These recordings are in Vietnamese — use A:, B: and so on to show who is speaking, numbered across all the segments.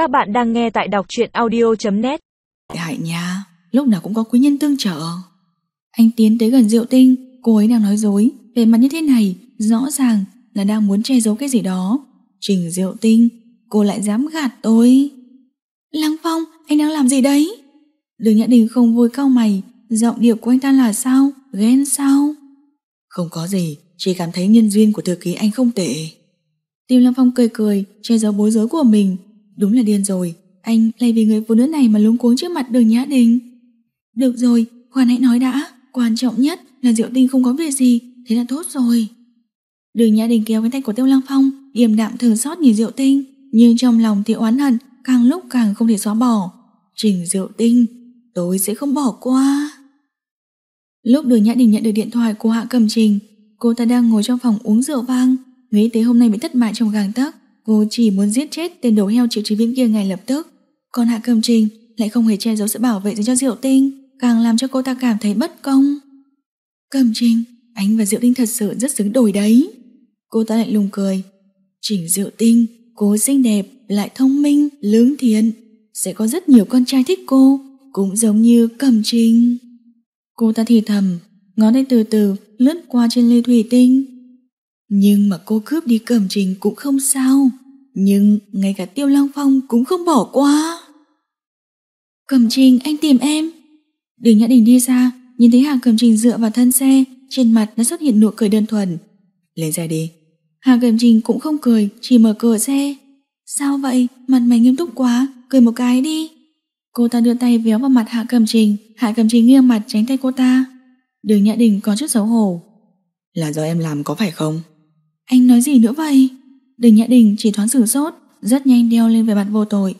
A: Các bạn đang nghe tại đọc truyện audio.net
B: Hại nha, lúc nào cũng có quý nhân tương trợ. Anh tiến tới gần Diệu Tinh, cô ấy đang nói dối, về mặt như thế này, rõ ràng là đang muốn che giấu cái gì đó. Trình Diệu Tinh, cô lại dám gạt tôi. Lăng Phong, anh đang làm gì đấy? Đường Nhã Đình không vui cau mày, giọng điệu của anh ta là sao? Ghen sao? Không có gì, chỉ cảm thấy nhân duyên của thư ký anh không tệ. Tim lăng Phong cười cười, che giấu bối rối của mình. Đúng là điên rồi, anh lại vì người phụ nữ này mà lúng cuống trước mặt đường Nhã Đình. Được rồi, khoan hãy nói đã, quan trọng nhất là Diệu Tinh không có việc gì, thế là tốt rồi. Đường Nhã Đình kéo cái tay của Tiêu Lăng Phong, điềm đạm thường xót nhìn Diệu Tinh, nhưng trong lòng thì oán hận, càng lúc càng không thể xóa bỏ. Trình Diệu Tinh, tôi sẽ không bỏ qua. Lúc đường Nhã Đình nhận được điện thoại của Hạ Cầm Trình, cô ta đang ngồi trong phòng uống rượu vang, nghĩ tới hôm nay bị thất bại trong gàng tấc, cô chỉ muốn giết chết tên đầu heo triệu trí viễn kia ngay lập tức. Còn Hạ Cầm Trình lại không hề che giấu sự bảo vệ dành cho Diệu Tinh, càng làm cho cô ta cảm thấy bất công. Cầm Trình, anh và Diệu Tinh thật sự rất xứng đôi đấy. Cô ta lại lùng cười. Trình Diệu Tinh, cô xinh đẹp, lại thông minh, lương thiện. Sẽ có rất nhiều con trai thích cô, cũng giống như Cầm Trình. Cô ta thì thầm, ngón tay từ từ lướt qua trên ly thủy tinh. Nhưng mà cô cướp đi Cầm Trình cũng không sao. Nhưng ngay cả Tiêu Long Phong cũng không bỏ qua. Cầm Trình, anh tìm em. Đường Nhã Đình đi ra, nhìn thấy Hà Cầm Trình dựa vào thân xe, trên mặt đã xuất hiện nụ cười đơn thuần. Lên xe đi. Hà Cầm Trình cũng không cười, chỉ mở cửa xe. Sao vậy? Mặt mày nghiêm túc quá, cười một cái đi. Cô ta đưa tay véo vào mặt Hạ Cầm Trình, Hạ Cầm Trình nghiêng mặt tránh tay cô ta. Đường Nhã Đình có chút xấu hổ. Là do em làm có phải không? Anh nói gì nữa vậy? Đường Nhã Đình chỉ thoáng sửng sốt, rất nhanh đeo lên về mặt vô tội.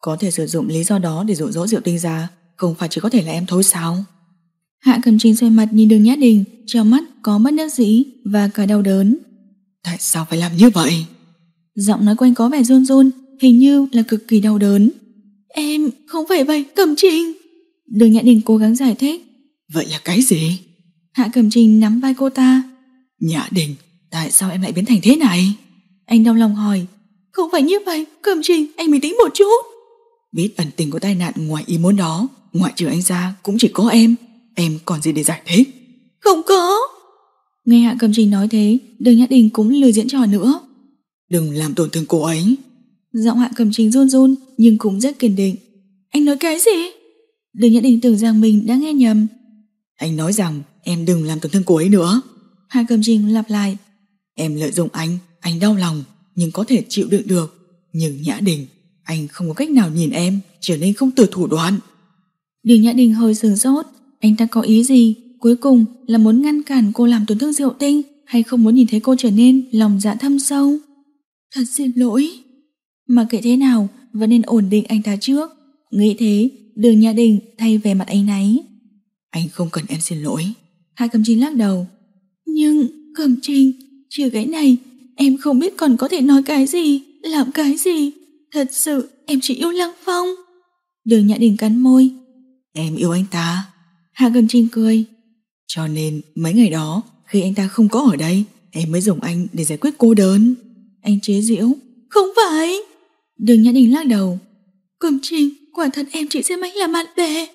B: Có thể sử dụng lý do đó để dụ dỗ Diệu Tinh ra, không phải chỉ có thể là em thôi sao? Hạ Cầm Trình xoay mặt nhìn đường Nhã Đình, trong mắt có mất nước dĩ và cả đau đớn. Tại sao phải làm như vậy? Giọng nói của anh có vẻ run run, hình như là cực kỳ đau đớn. Em không phải vậy, Cầm Trình. Đường Nhã Đình cố gắng giải thích. Vậy là cái gì? Hạ Cầm Trình nắm vai cô ta. Nhã Đình, tại sao em lại biến thành thế này? Anh đau lòng hỏi. Không phải như vậy, Cầm Trình, anh bình tĩnh một chút. Biết ẩn tình của tai nạn ngoài ý muốn đó, ngoại trừ anh ra cũng chỉ có em. Em còn gì để giải thích? Không có. Nghe Hạ Cầm Trình nói thế, đường Nhã Đình cũng lười diễn trò nữa. Đừng làm tổn thương cô ấy. Giọng Hạ Cầm Trình run run nhưng cũng rất kiên định. Anh nói cái gì? Đường Nhã Đình tưởng rằng mình đã nghe nhầm. Anh nói rằng em đừng làm tổn thương cô ấy nữa. Hạ Cầm Trình lặp lại. Em lợi dụng anh, anh đau lòng, nhưng có thể chịu đựng được. Nhưng Nhã Đình, anh không có cách nào nhìn em trở nên không từ thủ đoạn. Đường Nhã Đình hơi sừng sốt, anh ta có ý gì? Cuối cùng là muốn ngăn cản cô làm tổn thương Diệu Tinh hay không muốn nhìn thấy cô trở nên lòng dạ thâm sâu? Thật xin lỗi. Mà kệ thế nào, vẫn nên ổn định anh ta trước. Nghĩ thế, đường Nhã Đình thay về mặt anh náy. Anh không cần em xin lỗi. Hai cầm trinh lắc đầu. Nhưng, cầm trinh, trừ cái này, em không biết còn có thể nói cái gì, làm cái gì. Thật sự, em chỉ yêu Lăng Phong. Đường Nhã Đình cắn môi. Em yêu anh ta. Hạ cầm trinh cười. Cho nên, mấy ngày đó, khi anh ta không có ở đây, em mới dùng anh để giải quyết cô đơn. Anh chế giễu. Không phải. Đường Nhã Đình lắc đầu. Cầm trinh, quả thật em chỉ xem anh là bạn bè.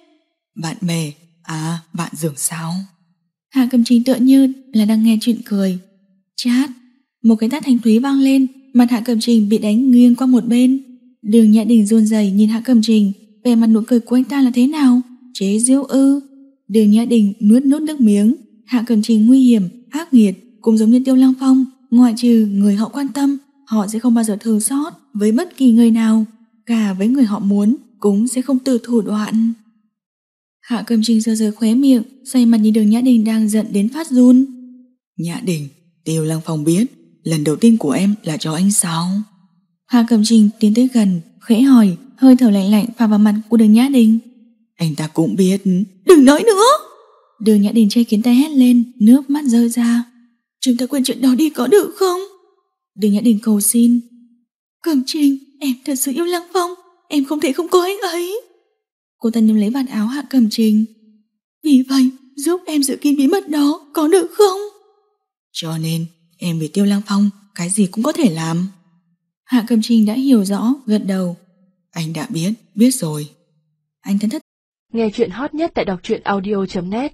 B: Bạn bè? À, bạn dường sao? Hạ cầm trinh tựa như là đang nghe chuyện cười. Chát. Một cái tát thanh thúy vang lên, mặt Hạ cầm trình bị đánh nghiêng qua một bên. Đường Nhã Đình run rẩy nhìn Hạ cầm trình, vẻ mặt nụ cười của anh ta là thế nào? Chế giễu ư? Đường Nhã Đình nuốt nốt nước miếng. Hạ cầm trình nguy hiểm, ác nghiệt, cũng giống như Tiêu Lăng Phong, ngoại trừ người họ quan tâm, họ sẽ không bao giờ thương xót với bất kỳ người nào, cả với người họ muốn cũng sẽ không từ thủ đoạn. Hạ Cầm trình sơ sơ khóe miệng, xoay mặt nhìn đường Nhã Đình đang giận đến phát run. Nhã Đình, Tiêu Lăng Phong biết, lần đầu tiên của em là cho anh sao? Hạ Cầm Trinh tiến tới gần, khẽ hỏi, hơi thở lạnh lạnh pha vào mặt của đường Nhã Đình. Anh ta cũng biết, đừng nói nữa. Đường Nhã Đình chơi kiến tay hét lên, nước mắt rơi ra. Chúng ta quên chuyện đó đi có được không? Đường Nhã Đình cầu xin. Cầm Trinh, em thật sự yêu Lăng Phong, em không thể không có anh ấy. Cô ta nắm lấy vạt áo Hạ Cầm Trình. Vì vậy, giúp em giữ kín bí mật đó, có được không? Cho nên, em vì Tiêu Lăng Phong, cái gì cũng có thể làm. Hạ Cầm Trình đã hiểu rõ, gật đầu. Anh đã biết, biết rồi. Anh thân thất
C: Nghe chuyện hot nhất tại đọc truyện audio.net